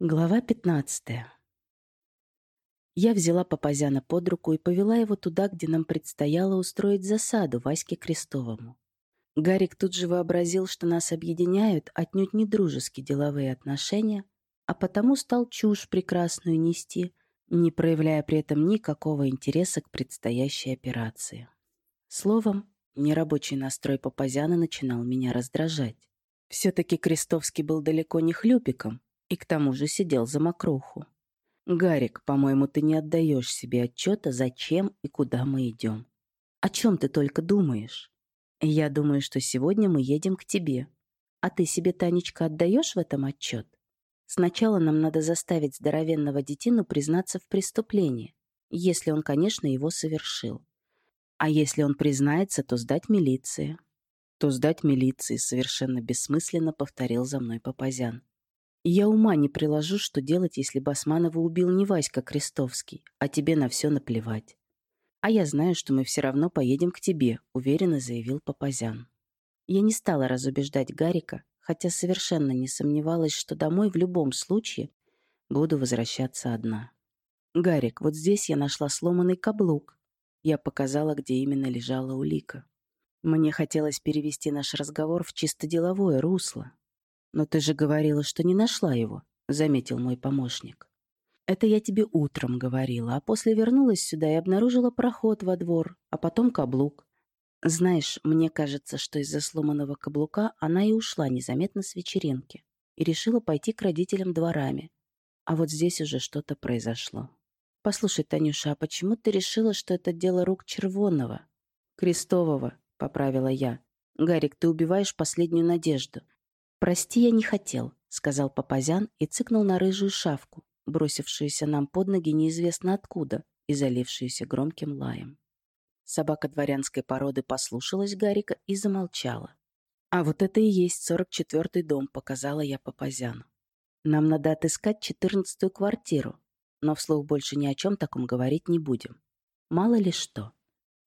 Глава 15. Я взяла Папазяна под руку и повела его туда, где нам предстояло устроить засаду Ваське Крестовому. Гарик тут же вообразил, что нас объединяют отнюдь не дружеские деловые отношения, а потому стал чушь прекрасную нести, не проявляя при этом никакого интереса к предстоящей операции. Словом, нерабочий настрой Папазяна начинал меня раздражать. Все-таки Крестовский был далеко не хлюпиком, и к тому же сидел за мокруху. «Гарик, по-моему, ты не отдаешь себе отчета, зачем и куда мы идем. О чем ты только думаешь? Я думаю, что сегодня мы едем к тебе. А ты себе, Танечка, отдаешь в этом отчет? Сначала нам надо заставить здоровенного детину признаться в преступлении, если он, конечно, его совершил. А если он признается, то сдать милиции. То сдать милиции, совершенно бессмысленно повторил за мной Папазян. Я ума не приложу, что делать, если Басманова убил не Васька Крестовский, а тебе на все наплевать. А я знаю, что мы все равно поедем к тебе, уверенно заявил Папазян. Я не стала разубеждать Гарика, хотя совершенно не сомневалась, что домой в любом случае буду возвращаться одна. «Гарик, вот здесь я нашла сломанный каблук». Я показала, где именно лежала улика. Мне хотелось перевести наш разговор в чисто деловое русло, «Но ты же говорила, что не нашла его», — заметил мой помощник. «Это я тебе утром говорила, а после вернулась сюда и обнаружила проход во двор, а потом каблук. Знаешь, мне кажется, что из-за сломанного каблука она и ушла незаметно с вечеринки и решила пойти к родителям дворами. А вот здесь уже что-то произошло. Послушай, Танюша, а почему ты решила, что это дело рук Червонного? Крестового, поправила я. Гарик, ты убиваешь последнюю надежду. «Прости, я не хотел», — сказал Папазян и цыкнул на рыжую шавку, бросившуюся нам под ноги неизвестно откуда и залившуюся громким лаем. Собака дворянской породы послушалась Гарика и замолчала. «А вот это и есть сорок четвертый дом», — показала я Папазяну. «Нам надо отыскать четырнадцатую квартиру, но вслух больше ни о чем таком говорить не будем. Мало ли что».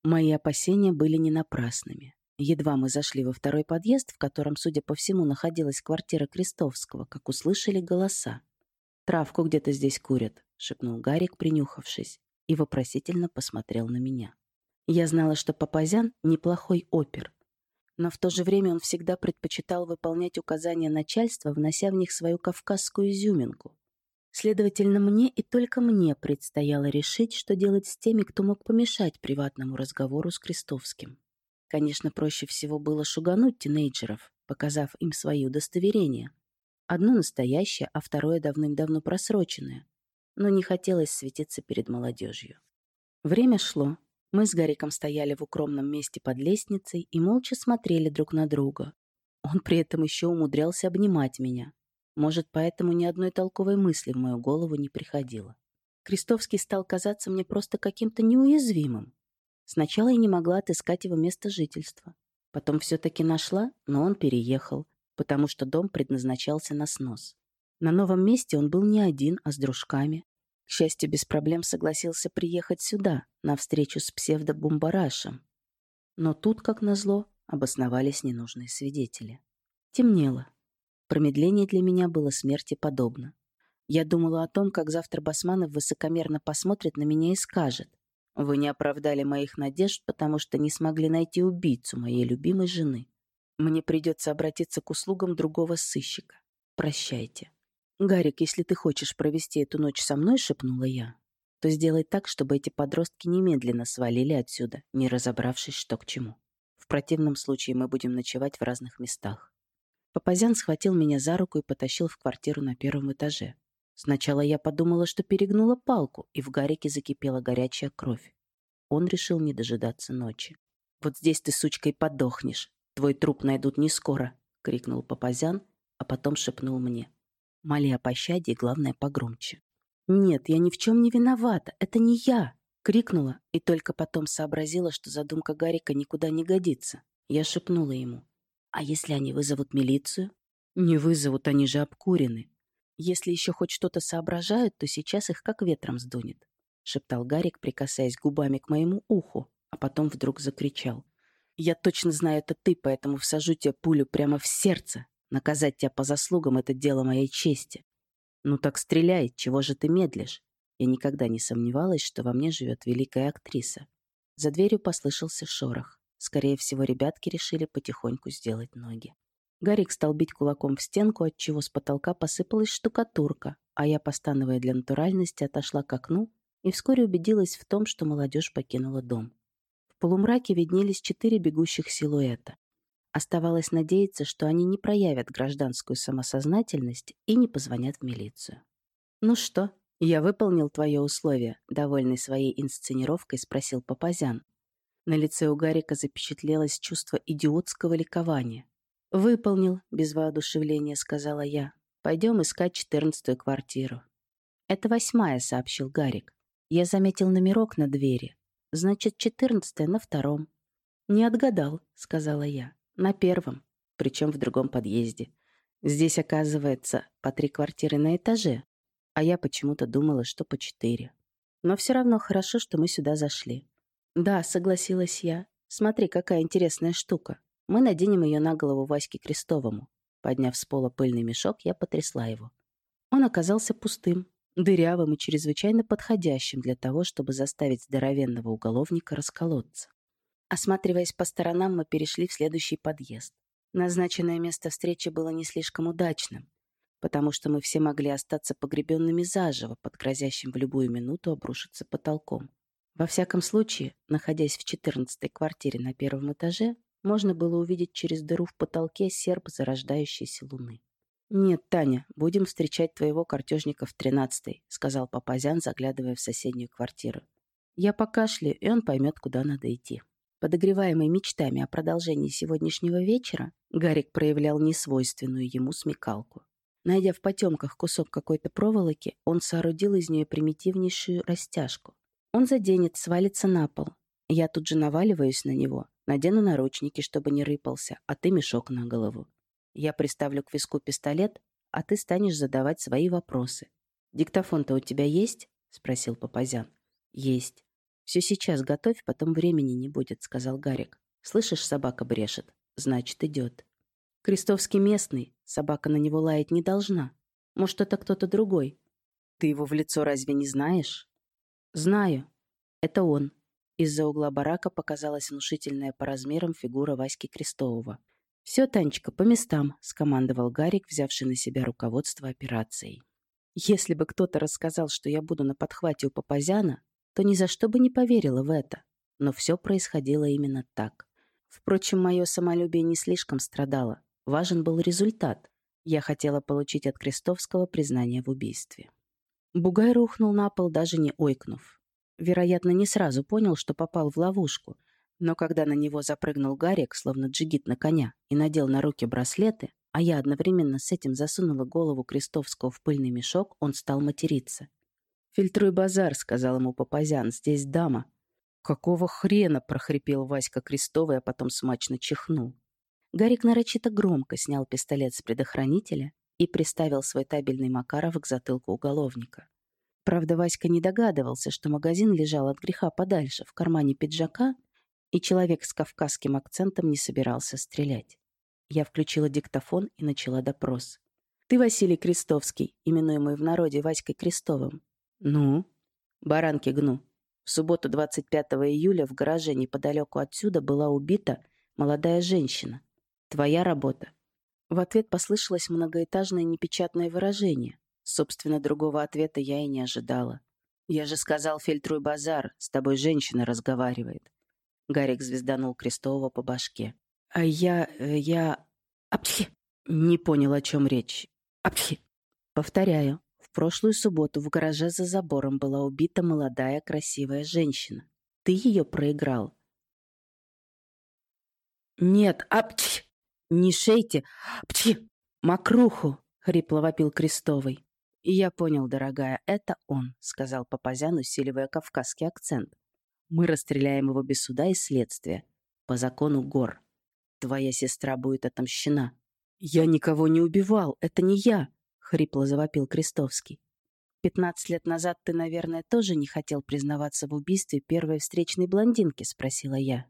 Мои опасения были не напрасными. Едва мы зашли во второй подъезд, в котором, судя по всему, находилась квартира Крестовского, как услышали голоса. «Травку где-то здесь курят», — шепнул Гарик, принюхавшись, и вопросительно посмотрел на меня. Я знала, что Папазян — неплохой опер, но в то же время он всегда предпочитал выполнять указания начальства, внося в них свою кавказскую изюминку. Следовательно, мне и только мне предстояло решить, что делать с теми, кто мог помешать приватному разговору с Крестовским. Конечно, проще всего было шугануть тинейджеров, показав им свои удостоверения. Одно настоящее, а второе давным-давно просроченное. Но не хотелось светиться перед молодежью. Время шло. Мы с Гариком стояли в укромном месте под лестницей и молча смотрели друг на друга. Он при этом еще умудрялся обнимать меня. Может, поэтому ни одной толковой мысли в мою голову не приходило. Крестовский стал казаться мне просто каким-то неуязвимым, Сначала я не могла отыскать его место жительства. Потом все-таки нашла, но он переехал, потому что дом предназначался на снос. На новом месте он был не один, а с дружками. К счастью, без проблем согласился приехать сюда, на встречу с псевдобумбарашем. Но тут, как назло, обосновались ненужные свидетели. Темнело. Промедление для меня было смерти подобно. Я думала о том, как завтра Басманов высокомерно посмотрит на меня и скажет. Вы не оправдали моих надежд, потому что не смогли найти убийцу моей любимой жены. Мне придется обратиться к услугам другого сыщика. Прощайте. Гарик, если ты хочешь провести эту ночь со мной, шепнула я, то сделай так, чтобы эти подростки немедленно свалили отсюда, не разобравшись, что к чему. В противном случае мы будем ночевать в разных местах. Папазян схватил меня за руку и потащил в квартиру на первом этаже. Сначала я подумала, что перегнула палку, и в Гарике закипела горячая кровь. Он решил не дожидаться ночи. «Вот здесь ты, сучка, и подохнешь. Твой труп найдут не скоро», — крикнул Папазян, а потом шепнул мне. «Моли о пощаде и, главное, погромче». «Нет, я ни в чем не виновата. Это не я!» — крикнула и только потом сообразила, что задумка Гарика никуда не годится. Я шепнула ему. «А если они вызовут милицию?» «Не вызовут, они же обкурены. Если еще хоть что-то соображают, то сейчас их как ветром сдунет», — шептал Гарик, прикасаясь губами к моему уху, а потом вдруг закричал. «Я точно знаю, это ты, поэтому всажу тебе пулю прямо в сердце. Наказать тебя по заслугам — это дело моей чести». «Ну так стреляй, чего же ты медлишь?» Я никогда не сомневалась, что во мне живет великая актриса. За дверью послышался шорох. Скорее всего, ребятки решили потихоньку сделать ноги. Гарик стал бить кулаком в стенку, отчего с потолка посыпалась штукатурка, а я, постановая для натуральности, отошла к окну и вскоре убедилась в том, что молодежь покинула дом. В полумраке виднелись четыре бегущих силуэта. Оставалось надеяться, что они не проявят гражданскую самосознательность и не позвонят в милицию. «Ну что, я выполнил твое условие», — довольный своей инсценировкой спросил Папазян. На лице у Гарика запечатлелось чувство идиотского ликования. «Выполнил», — без воодушевления сказала я. «Пойдем искать четырнадцатую квартиру». «Это восьмая», — сообщил Гарик. Я заметил номерок на двери. «Значит, четырнадцатая на втором». «Не отгадал», — сказала я. «На первом, причем в другом подъезде. Здесь, оказывается, по три квартиры на этаже, а я почему-то думала, что по четыре. Но все равно хорошо, что мы сюда зашли». «Да», — согласилась я. «Смотри, какая интересная штука. Мы наденем ее на голову Ваське Крестовому. Подняв с пола пыльный мешок, я потрясла его. Он оказался пустым, дырявым и чрезвычайно подходящим для того, чтобы заставить здоровенного уголовника расколоться. Осматриваясь по сторонам, мы перешли в следующий подъезд. Назначенное место встречи было не слишком удачным, потому что мы все могли остаться погребенными заживо под грозящим в любую минуту обрушиться потолком. Во всяком случае, находясь в четырнадцатой квартире на первом этаже, можно было увидеть через дыру в потолке серп зарождающейся луны. «Нет, Таня, будем встречать твоего картежника в тринадцатой», сказал Папазян, заглядывая в соседнюю квартиру. «Я покашляю, и он поймет, куда надо идти». Подогреваемый мечтами о продолжении сегодняшнего вечера, Гарик проявлял несвойственную ему смекалку. Найдя в потемках кусок какой-то проволоки, он соорудил из нее примитивнейшую растяжку. Он заденет, свалится на пол. Я тут же наваливаюсь на него, Надену наручники, чтобы не рыпался, а ты мешок на голову. Я приставлю к виску пистолет, а ты станешь задавать свои вопросы. «Диктофон-то у тебя есть?» — спросил Папазян. «Есть. Все сейчас готовь, потом времени не будет», — сказал Гарик. «Слышишь, собака брешет. Значит, идет». «Крестовский местный. Собака на него лаять не должна. Может, это кто-то другой. Ты его в лицо разве не знаешь?» «Знаю. Это он. Из-за угла барака показалась внушительная по размерам фигура Васьки Крестового. «Все, Танечка, по местам», — скомандовал Гарик, взявший на себя руководство операцией. Если бы кто-то рассказал, что я буду на подхвате у Папазяна, то ни за что бы не поверила в это. Но все происходило именно так. Впрочем, мое самолюбие не слишком страдало. Важен был результат. Я хотела получить от Крестовского признание в убийстве. Бугай рухнул на пол, даже не ойкнув вероятно, не сразу понял, что попал в ловушку, но когда на него запрыгнул Гарик, словно джигит на коня, и надел на руки браслеты, а я одновременно с этим засунула голову Крестовского в пыльный мешок, он стал материться. «Фильтруй базар», — сказал ему Папазян, — «здесь дама». «Какого хрена?» — прохрипел Васька Крестовый, а потом смачно чихнул. Гарик нарочито громко снял пистолет с предохранителя и приставил свой табельный Макаров к затылку уголовника. Правда, Васька не догадывался, что магазин лежал от греха подальше, в кармане пиджака, и человек с кавказским акцентом не собирался стрелять. Я включила диктофон и начала допрос. «Ты Василий Крестовский, именуемый в народе Васькой Крестовым». «Ну?» «Баранки гну. В субботу 25 июля в гараже неподалеку отсюда была убита молодая женщина. Твоя работа». В ответ послышалось многоэтажное непечатное выражение. Собственно, другого ответа я и не ожидала. «Я же сказал, фильтруй базар, с тобой женщина разговаривает». Гарик звезданул Крестового по башке. «А я... Э, я... Апхи!» Не понял, о чем речь. Апхи! Повторяю, в прошлую субботу в гараже за забором была убита молодая красивая женщина. Ты ее проиграл. «Нет, апчхи! Не шейте! Апчхи! Макруху!» — хрипло вопил Крестовый. «И я понял, дорогая, это он», — сказал Папазян, усиливая кавказский акцент. «Мы расстреляем его без суда и следствия. По закону гор. Твоя сестра будет отомщена». «Я никого не убивал, это не я», — хрипло завопил Крестовский. «Пятнадцать лет назад ты, наверное, тоже не хотел признаваться в убийстве первой встречной блондинки?» — спросила я.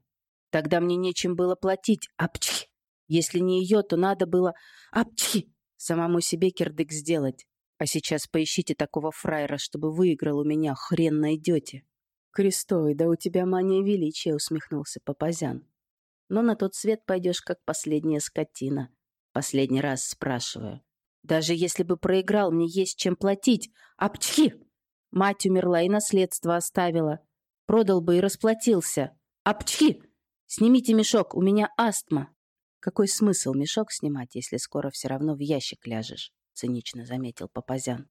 «Тогда мне нечем было платить, апчхи! Если не ее, то надо было, апчхи, самому себе кирдык сделать. А сейчас поищите такого фраера, чтобы выиграл у меня, хрен найдете. Крестовый, да у тебя мания величия, усмехнулся Папазян. Но на тот свет пойдешь, как последняя скотина. Последний раз спрашиваю. Даже если бы проиграл, мне есть чем платить. Апчхи! Мать умерла и наследство оставила. Продал бы и расплатился. Апчхи! Снимите мешок, у меня астма. Какой смысл мешок снимать, если скоро все равно в ящик ляжешь? Цинично заметил Папазян.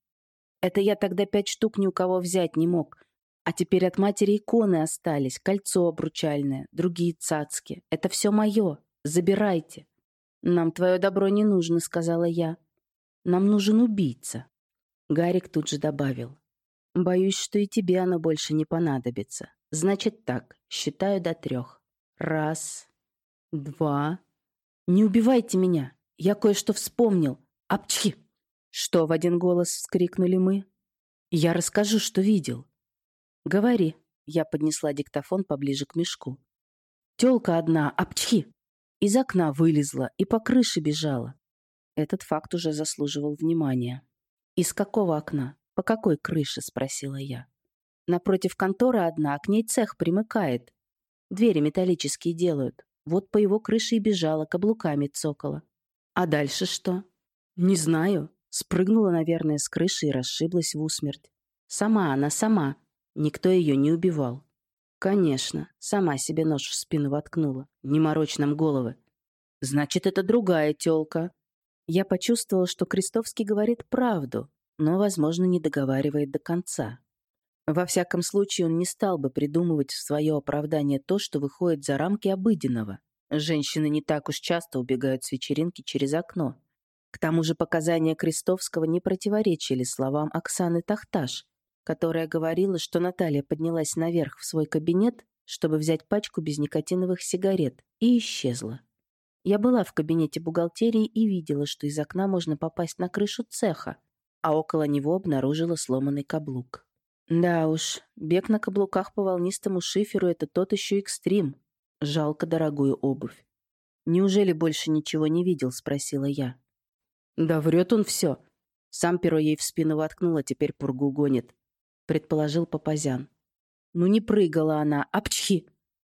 Это я тогда пять штук ни у кого взять не мог. А теперь от матери иконы остались, кольцо обручальное, другие цацки. Это все мое. Забирайте. Нам твое добро не нужно, сказала я. Нам нужен убийца. Гарик тут же добавил. Боюсь, что и тебе оно больше не понадобится. Значит так, считаю до трех. Раз, два. Не убивайте меня. Я кое-что вспомнил. Апчхи! Что в один голос вскрикнули мы? Я расскажу, что видел. «Говори». Я поднесла диктофон поближе к мешку. «Тёлка одна, апчхи!» Из окна вылезла и по крыше бежала. Этот факт уже заслуживал внимания. «Из какого окна? По какой крыше?» — спросила я. «Напротив конторы одна, к ней цех примыкает. Двери металлические делают. Вот по его крыше и бежала, каблуками цокала. А дальше что?» «Не знаю». Спрыгнула, наверное, с крыши и расшиблась в усмерть. «Сама она, сама. Никто ее не убивал. Конечно, сама себе нож в спину воткнула. Не морочь нам головы. Значит, это другая тёлка. Я почувствовал, что Крестовский говорит правду, но, возможно, не договаривает до конца. Во всяком случае, он не стал бы придумывать в свое оправдание то, что выходит за рамки обыденного. Женщины не так уж часто убегают с вечеринки через окно. К тому же показания Крестовского не противоречили словам Оксаны Тахташ, которая говорила, что Наталья поднялась наверх в свой кабинет, чтобы взять пачку безникотиновых сигарет, и исчезла. Я была в кабинете бухгалтерии и видела, что из окна можно попасть на крышу цеха, а около него обнаружила сломанный каблук. Да уж, бег на каблуках по волнистому шиферу — это тот еще экстрим. Жалко дорогую обувь. «Неужели больше ничего не видел?» — спросила я. «Да врет он все. Сам перо ей в спину воткнул, а теперь пургу гонит предположил Папазян. Ну не прыгала она, апчхи!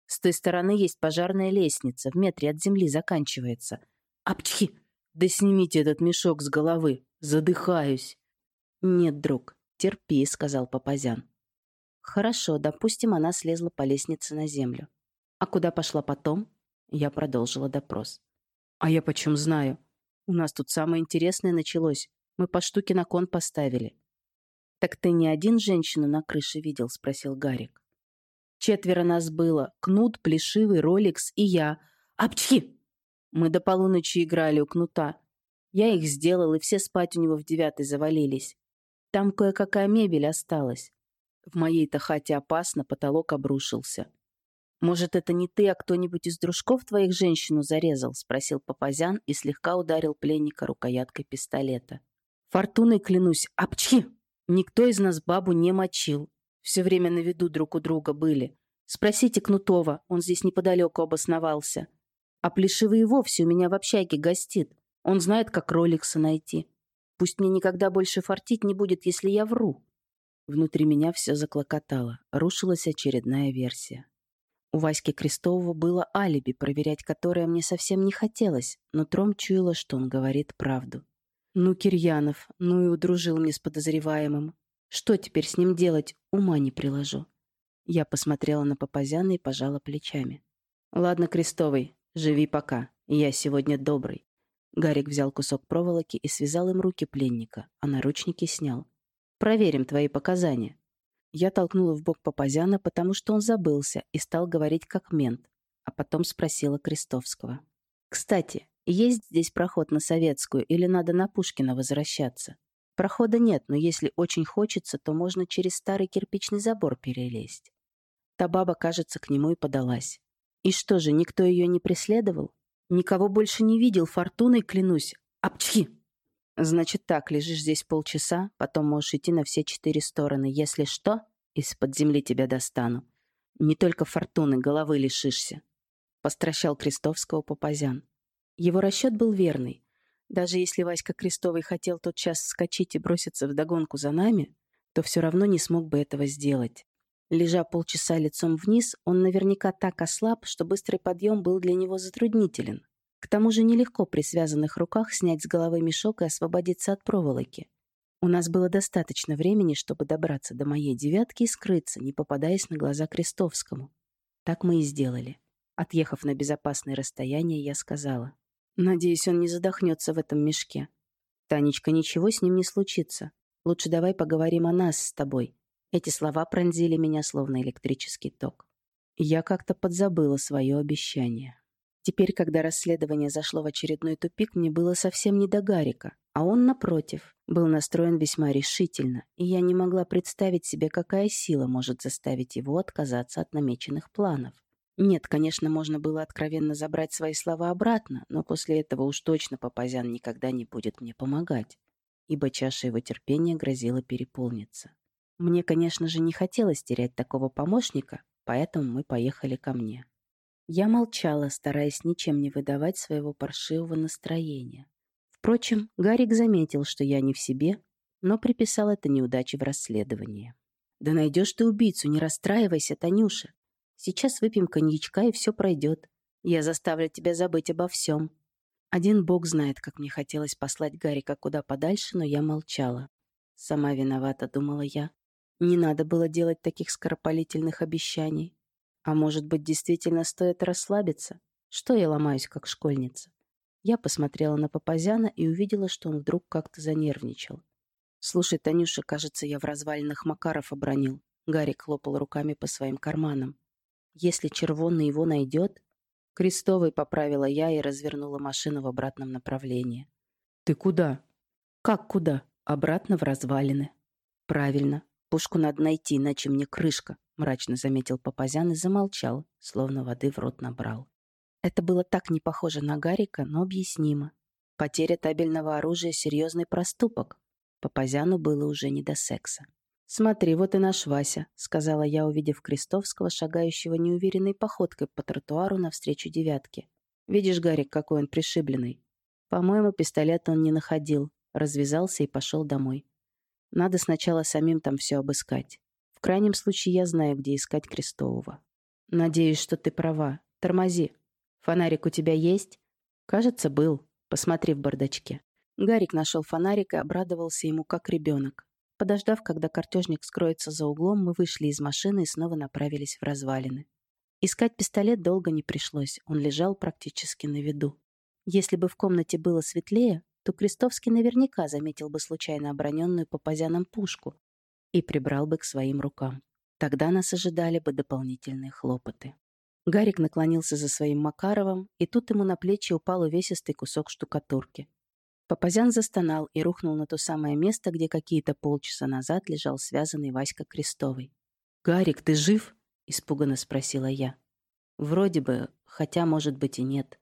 С той стороны есть пожарная лестница, в метре от земли заканчивается. Апчхи! Да снимите этот мешок с головы, задыхаюсь. Нет, друг, терпи, сказал Папазян. Хорошо, допустим, она слезла по лестнице на землю. А куда пошла потом? Я продолжила допрос. А я почем знаю? У нас тут самое интересное началось. Мы по штуке на кон поставили. «Так ты не один женщину на крыше видел?» — спросил Гарик. «Четверо нас было. Кнут, Плешивый, Роликс и я. Апчхи!» Мы до полуночи играли у Кнута. Я их сделал, и все спать у него в девятой завалились. Там кое-какая мебель осталась. В моей-то хате опасно, потолок обрушился. «Может, это не ты, а кто-нибудь из дружков твоих женщину зарезал?» — спросил Папазян и слегка ударил пленника рукояткой пистолета. «Фортуной клянусь, апчхи!» Никто из нас бабу не мочил. Все время на виду друг у друга были. Спросите Кнутова, он здесь неподалеку обосновался. А Плешивый вовсе у меня в общаге гостит. Он знает, как роликса найти. Пусть мне никогда больше фартить не будет, если я вру. Внутри меня все заклокотало. Рушилась очередная версия. У Васьки Крестового было алиби, проверять которое мне совсем не хотелось, но Тром чуяла, что он говорит правду. Ну, Кирьянов, ну и удружил мне с подозреваемым. Что теперь с ним делать, ума не приложу. Я посмотрела на Папазяна и пожала плечами. Ладно, Крестовый, живи пока. Я сегодня добрый. Гарик взял кусок проволоки и связал им руки пленника, а наручники снял. Проверим твои показания. Я толкнула в бок Папазяна, потому что он забылся и стал говорить как мент, а потом спросила Крестовского. «Кстати, есть здесь проход на Советскую или надо на Пушкина возвращаться? Прохода нет, но если очень хочется, то можно через старый кирпичный забор перелезть. Та баба, кажется, к нему и подалась. И что же, никто ее не преследовал? Никого больше не видел, фортуной клянусь. Апчхи! Значит так, лежишь здесь полчаса, потом можешь идти на все четыре стороны. Если что, из-под земли тебя достану. Не только фортуны, головы лишишься. Постращал Крестовского Папазян. Его расчет был верный. Даже если Васька Крестовый хотел тот час вскочить и броситься в догонку за нами, то все равно не смог бы этого сделать. Лежа полчаса лицом вниз, он наверняка так ослаб, что быстрый подъем был для него затруднителен. К тому же нелегко при связанных руках снять с головы мешок и освободиться от проволоки. У нас было достаточно времени, чтобы добраться до моей девятки и скрыться, не попадаясь на глаза Крестовскому. Так мы и сделали. Отъехав на безопасное расстояние, я сказала. «Надеюсь, он не задохнется в этом мешке. Танечка, ничего с ним не случится. Лучше давай поговорим о нас с тобой. Эти слова пронзили меня, словно электрический ток. Я как-то подзабыла свое обещание. Теперь, когда расследование зашло в очередной тупик, мне было совсем не до Гарика, а он, напротив, был настроен весьма решительно, и я не могла представить себе, какая сила может заставить его отказаться от намеченных планов. Нет, конечно, можно было откровенно забрать свои слова обратно, но после этого уж точно Папазян никогда не будет мне помогать, ибо чаша его терпения грозила переполниться. Мне, конечно же, не хотелось терять такого помощника, поэтому мы поехали ко мне. Я молчала, стараясь ничем не выдавать своего паршивого настроения. Впрочем, Гарик заметил, что я не в себе, но приписал это неудаче в расследовании. «Да найдешь ты убийцу, не расстраивайся, Танюша. Сейчас выпьем коньячка, и все пройдет. Я заставлю тебя забыть обо всем». Один бог знает, как мне хотелось послать Гарика куда подальше, но я молчала. Сама виновата, думала я. Не надо было делать таких скоропалительных обещаний. А может быть, действительно стоит расслабиться? Что я ломаюсь, как школьница? Я посмотрела на Папазяна и увидела, что он вдруг как-то занервничал. «Слушай, Танюша, кажется, я в развалинах Макаров обронил». Гарик хлопал руками по своим карманам. «Если червонный его найдет...» Крестовый поправила я и развернула машину в обратном направлении. «Ты куда?» «Как куда? Обратно в развалины». «Правильно. «Пушку надо найти, иначе мне крышка», — мрачно заметил Папазян и замолчал, словно воды в рот набрал. Это было так не похоже на Гарика, но объяснимо. Потеря табельного оружия — серьезный проступок. Папазяну было уже не до секса. «Смотри, вот и наш Вася», — сказала я, увидев Крестовского, шагающего неуверенной походкой по тротуару навстречу девятке. «Видишь, Гарик, какой он пришибленный?» По-моему, пистолет он не находил, развязался и пошел домой. Надо сначала самим там все обыскать. В крайнем случае я знаю, где искать Крестового. Надеюсь, что ты права. Тормози. Фонарик у тебя есть? Кажется, был. Посмотри в бардачке. Гарик нашел фонарик и обрадовался ему как ребенок. Подождав, когда картежник скроется за углом, мы вышли из машины и снова направились в развалины. Искать пистолет долго не пришлось, он лежал практически на виду. Если бы в комнате было светлее, то Крестовский наверняка заметил бы случайно оброненную Папазяном пушку и прибрал бы к своим рукам. Тогда нас ожидали бы дополнительные хлопоты. Гарик наклонился за своим Макаровым, и тут ему на плечи упал увесистый кусок штукатурки. Папазян застонал и рухнул на то самое место, где какие-то полчаса назад лежал связанный Васька Крестовый. «Гарик, ты жив?» — испуганно спросила я. «Вроде бы, хотя, может быть, и нет.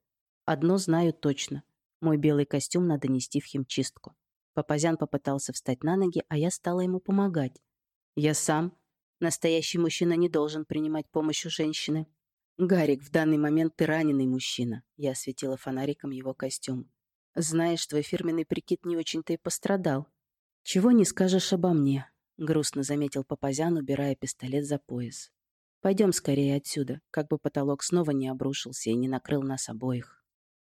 Одно знаю точно — мой белый костюм надо нести в химчистку. Папазян попытался встать на ноги, а я стала ему помогать. Я сам. Настоящий мужчина не должен принимать помощь у женщины. «Гарик, в данный момент ты раненый мужчина», — я осветила фонариком его костюм. «Знаешь, твой фирменный прикид не очень-то и пострадал. Чего не скажешь обо мне», — грустно заметил Папазян, убирая пистолет за пояс. «Пойдем скорее отсюда, как бы потолок снова не обрушился и не накрыл нас обоих».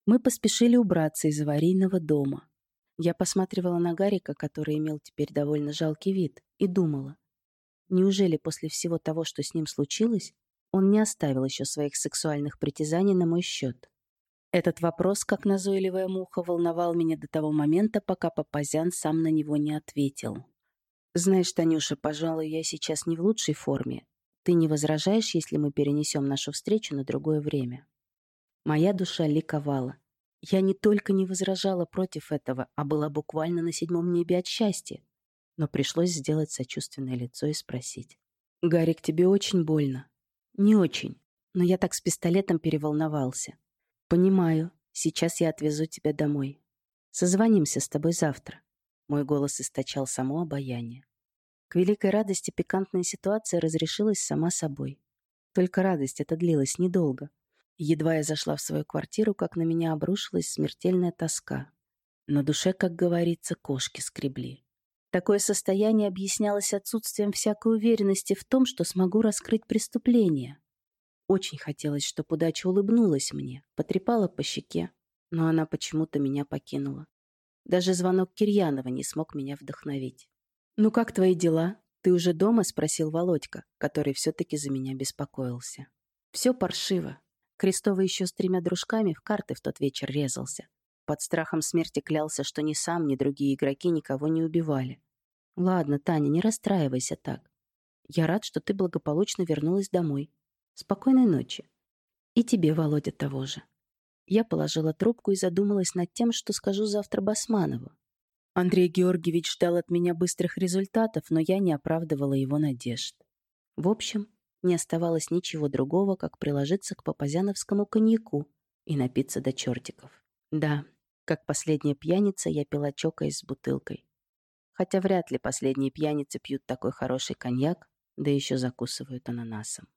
Мы поспешили убраться из аварийного дома. Я посматривала на Гарика, который имел теперь довольно жалкий вид, и думала, неужели после всего того, что с ним случилось, он не оставил еще своих сексуальных притязаний на мой счет? Этот вопрос, как назойливая муха, волновал меня до того момента, пока Папазян сам на него не ответил. «Знаешь, Танюша, пожалуй, я сейчас не в лучшей форме. Ты не возражаешь, если мы перенесем нашу встречу на другое время?» Моя душа ликовала. Я не только не возражала против этого, а была буквально на седьмом небе от счастья. Но пришлось сделать сочувственное лицо и спросить. «Гарик, тебе очень больно?» «Не очень, но я так с пистолетом переволновался». «Понимаю. Сейчас я отвезу тебя домой. Созвонимся с тобой завтра». Мой голос источал само обаяние. К великой радости пикантная ситуация разрешилась сама собой. Только радость это длилась недолго. Едва я зашла в свою квартиру, как на меня обрушилась смертельная тоска. На душе, как говорится, кошки скребли. Такое состояние объяснялось отсутствием всякой уверенности в том, что смогу раскрыть преступление. Очень хотелось, чтобы удача улыбнулась мне, потрепала по щеке, но она почему-то меня покинула. Даже звонок Кирьянова не смог меня вдохновить. «Ну как твои дела? Ты уже дома?» — спросил Володька, который все-таки за меня беспокоился. «Все паршиво. Крестовый еще с тремя дружками в карты в тот вечер резался. Под страхом смерти клялся, что ни сам, ни другие игроки никого не убивали. Ладно, Таня, не расстраивайся так. Я рад, что ты благополучно вернулась домой. Спокойной ночи. И тебе, Володя, того же. Я положила трубку и задумалась над тем, что скажу завтра Басманову. Андрей Георгиевич ждал от меня быстрых результатов, но я не оправдывала его надежд. В общем, не оставалось ничего другого, как приложиться к папазяновскому коньяку и напиться до чертиков. Да, как последняя пьяница я пила чокаясь с бутылкой. Хотя вряд ли последние пьяницы пьют такой хороший коньяк, да еще закусывают ананасом.